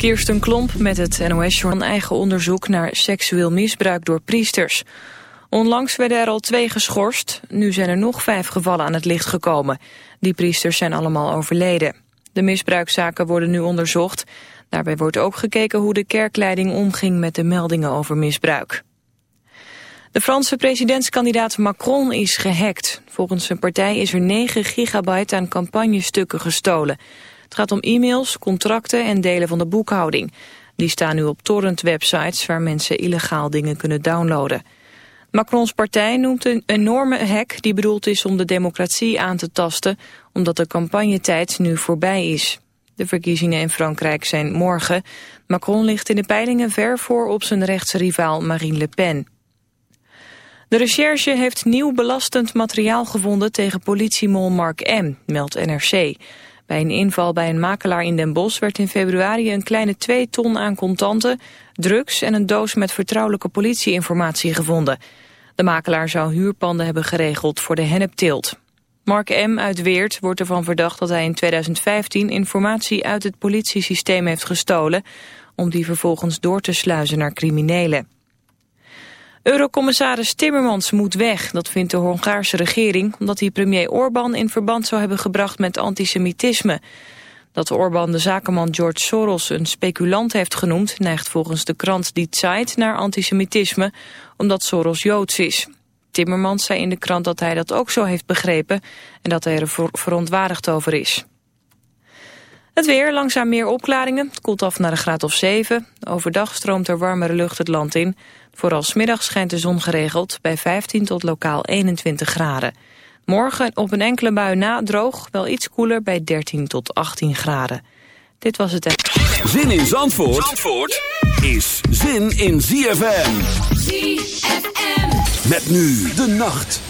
Kirsten Klomp met het NOS-journal eigen onderzoek naar seksueel misbruik door priesters. Onlangs werden er al twee geschorst, nu zijn er nog vijf gevallen aan het licht gekomen. Die priesters zijn allemaal overleden. De misbruikzaken worden nu onderzocht. Daarbij wordt ook gekeken hoe de kerkleiding omging met de meldingen over misbruik. De Franse presidentskandidaat Macron is gehackt. Volgens zijn partij is er 9 gigabyte aan campagnestukken gestolen. Het gaat om e-mails, contracten en delen van de boekhouding. Die staan nu op torrent-websites waar mensen illegaal dingen kunnen downloaden. Macrons partij noemt een enorme hack die bedoeld is om de democratie aan te tasten, omdat de campagnetijd nu voorbij is. De verkiezingen in Frankrijk zijn morgen. Macron ligt in de peilingen ver voor op zijn rechtse rivaal Marine Le Pen. De recherche heeft nieuw belastend materiaal gevonden tegen politiemol Mark M., meldt NRC. Bij een inval bij een makelaar in Den Bosch werd in februari een kleine 2 ton aan contanten, drugs en een doos met vertrouwelijke politieinformatie gevonden. De makelaar zou huurpanden hebben geregeld voor de hennepteelt. Mark M. uit Weert wordt ervan verdacht dat hij in 2015 informatie uit het politiesysteem heeft gestolen om die vervolgens door te sluizen naar criminelen. Eurocommissaris Timmermans moet weg, dat vindt de Hongaarse regering... omdat hij premier Orbán in verband zou hebben gebracht met antisemitisme. Dat Orbán de zakenman George Soros een speculant heeft genoemd... neigt volgens de krant Die Zeit naar antisemitisme, omdat Soros Joods is. Timmermans zei in de krant dat hij dat ook zo heeft begrepen... en dat hij er verontwaardigd over is. Het weer, langzaam meer opklaringen. Het koelt af naar een graad of 7. Overdag stroomt er warmere lucht het land in. Vooral smiddag schijnt de zon geregeld bij 15 tot lokaal 21 graden. Morgen op een enkele bui na droog, wel iets koeler bij 13 tot 18 graden. Dit was het... Zin in Zandvoort, Zandvoort is zin in ZFM. ZFM. Met nu de nacht.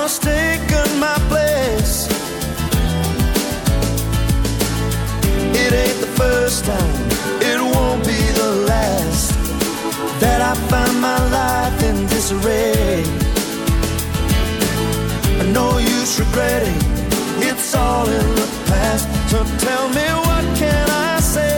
Has taken my place. It ain't the first time, it won't be the last that I find my life in disarray. No use regretting, it's all in the past. So tell me, what can I say?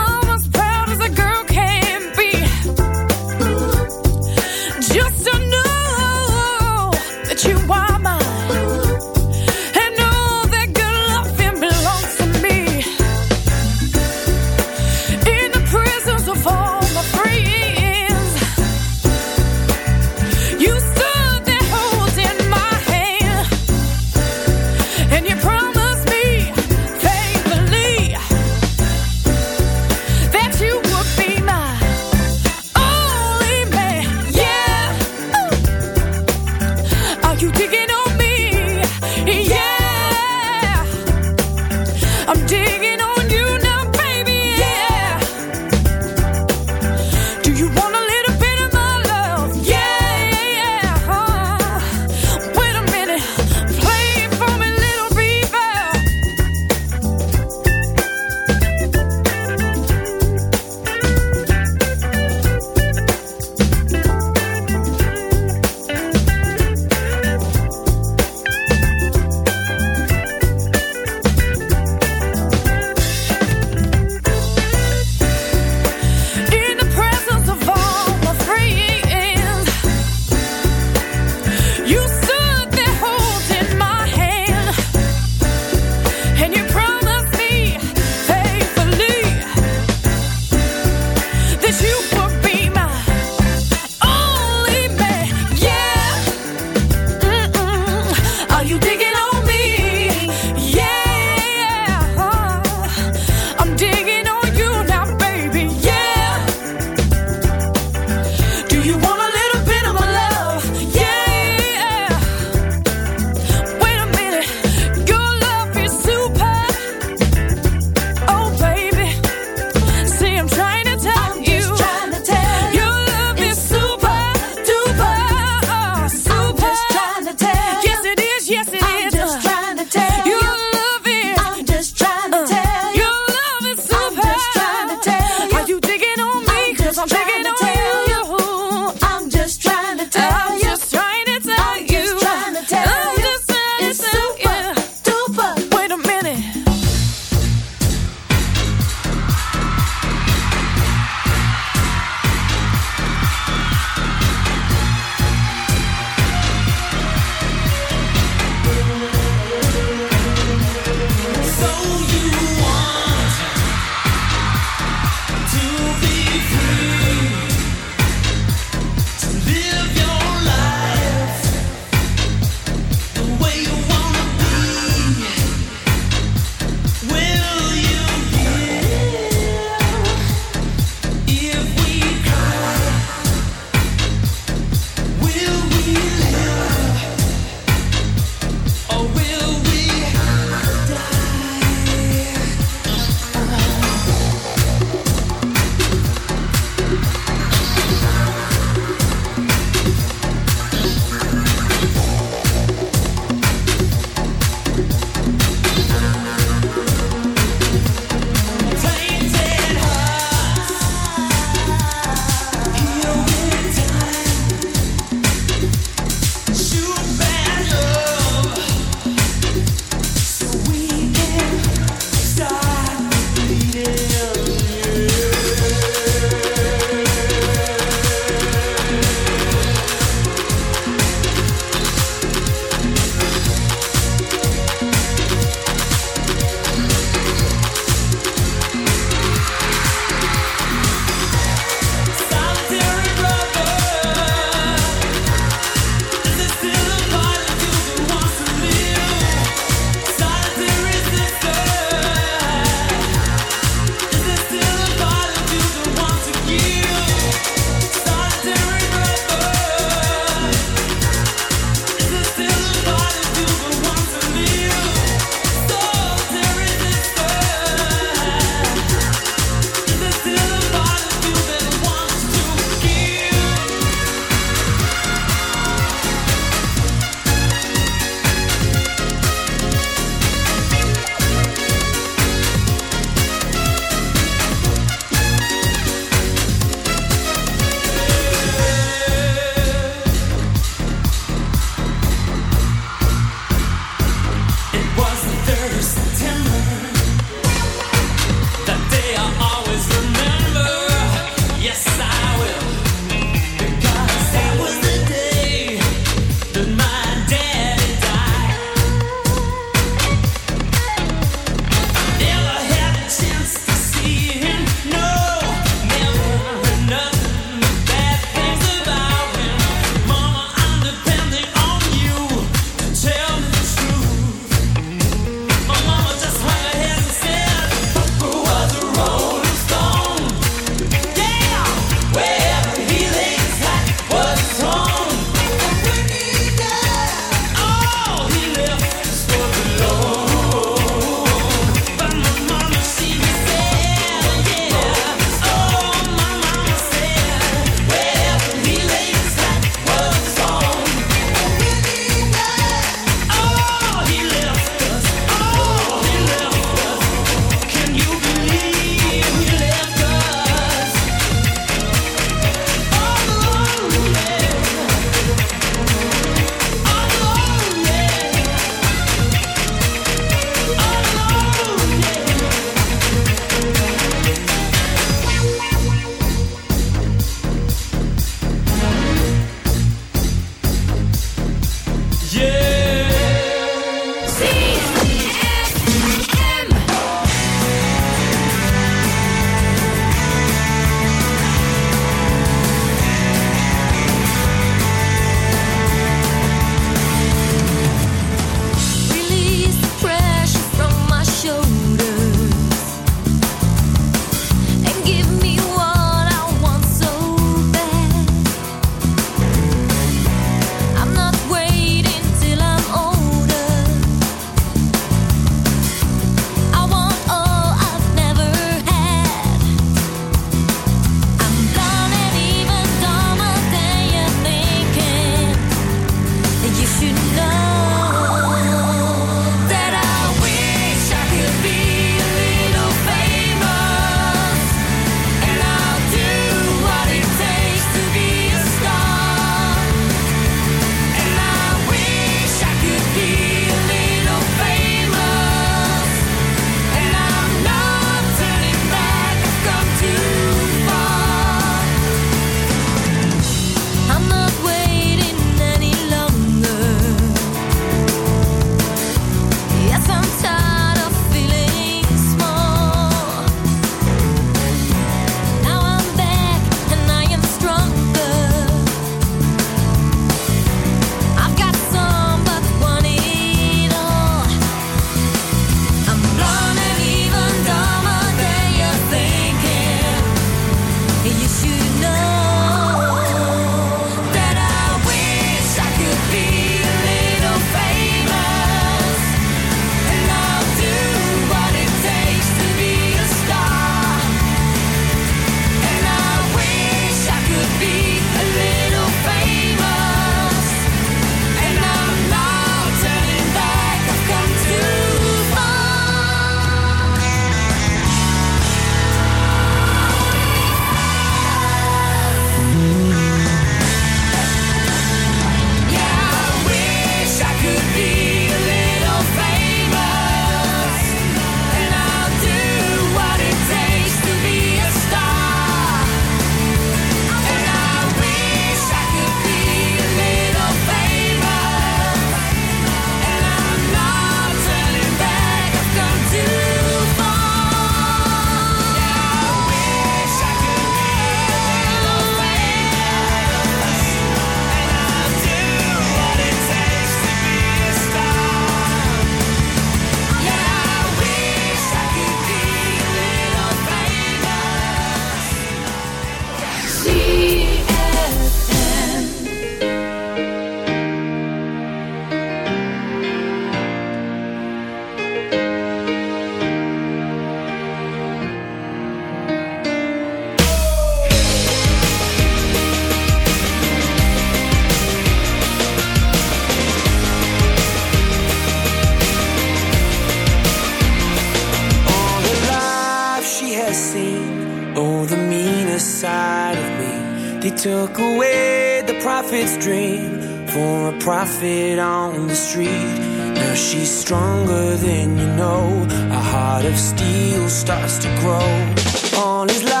dream for a profit on the street. Now she's stronger than you know. A heart of steel starts to grow on his life.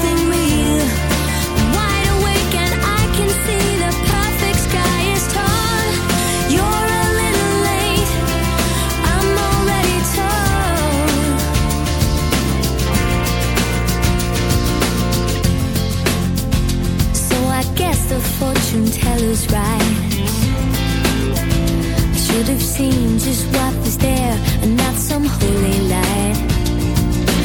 colors right. I should have seen just what was there and not some holy light.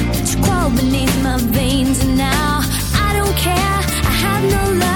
But you crawl beneath my veins and now I don't care. I have no love.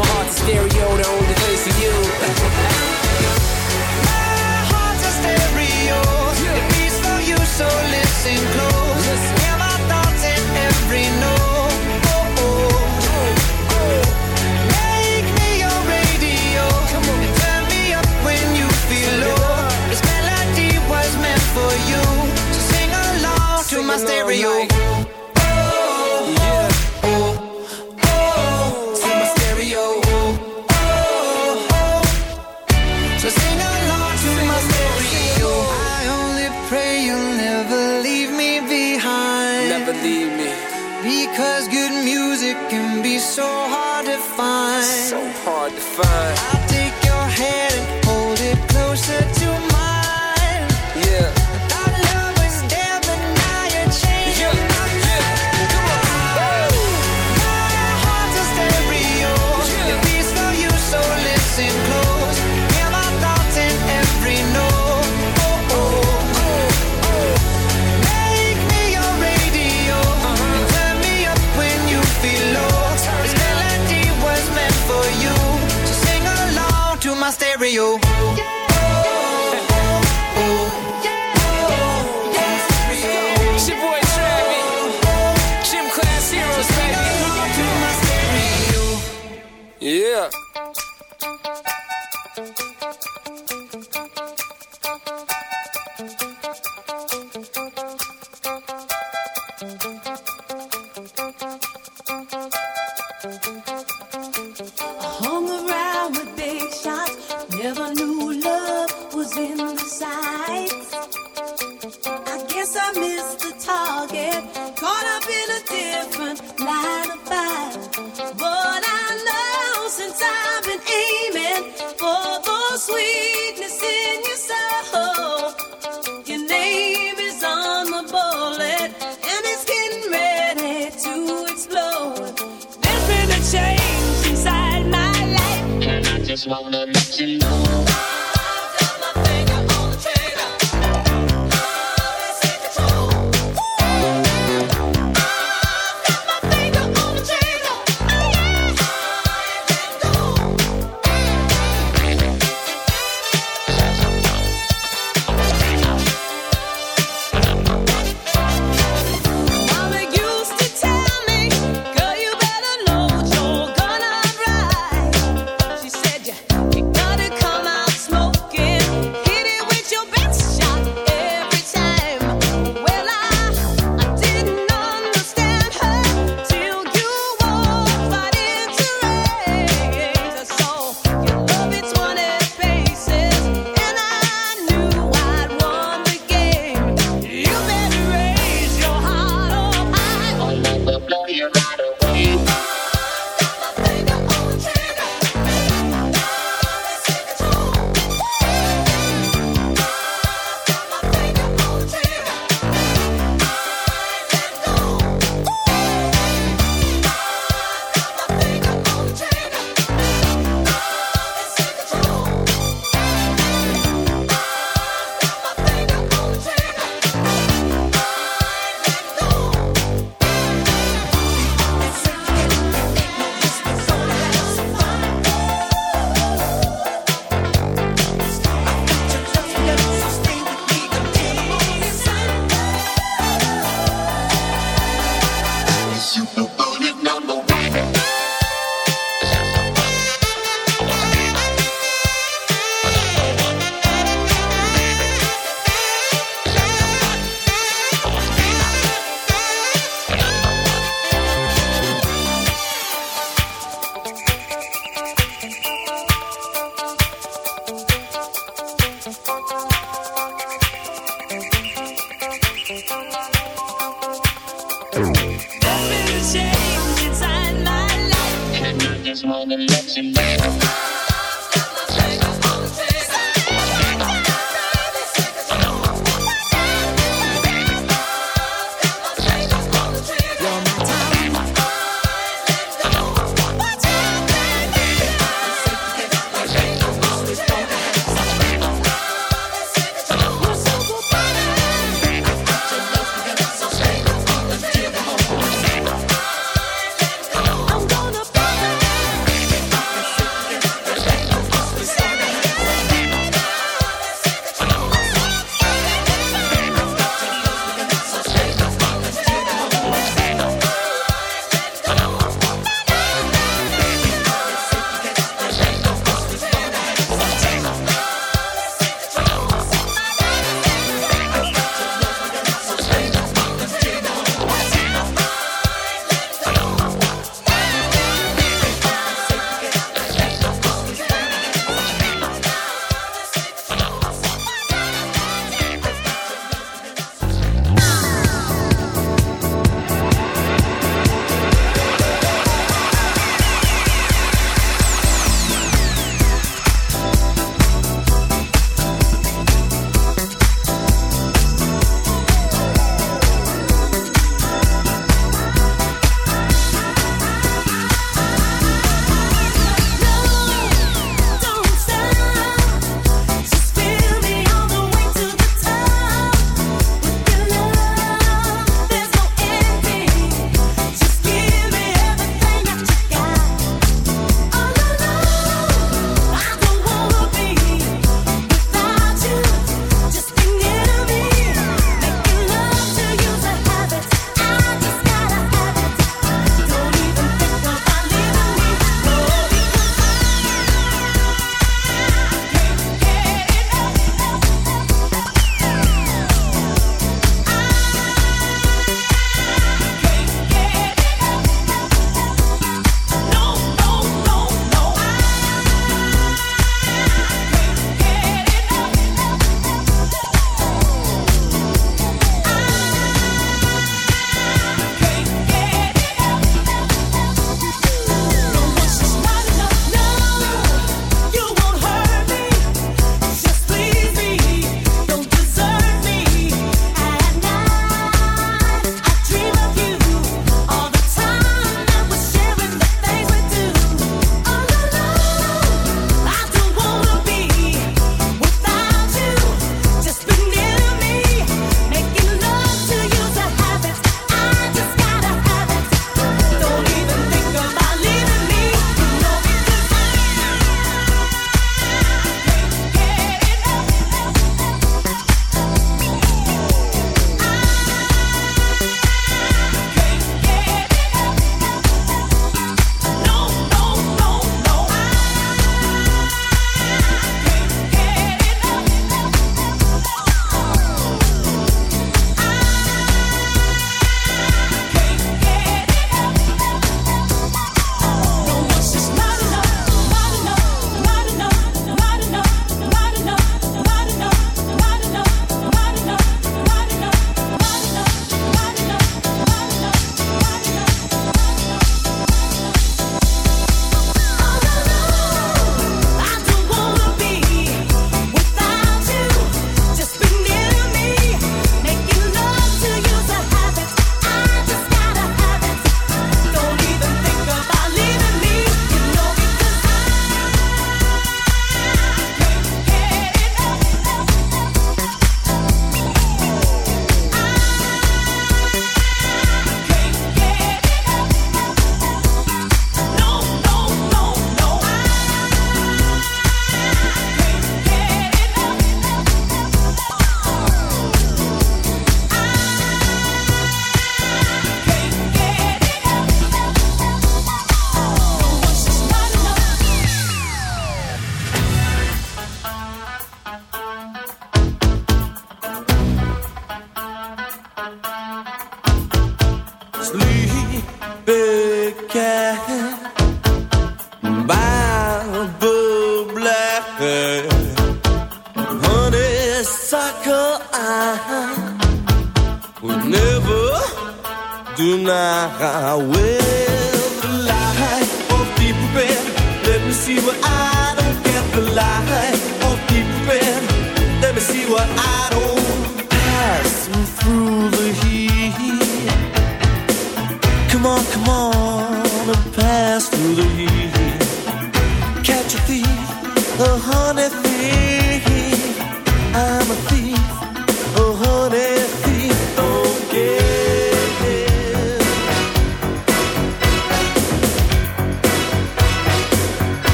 my heart's a stereo, the only place for you. my heart's a stereo, it beats for you, so listen close. Hear my thoughts in every note. Look.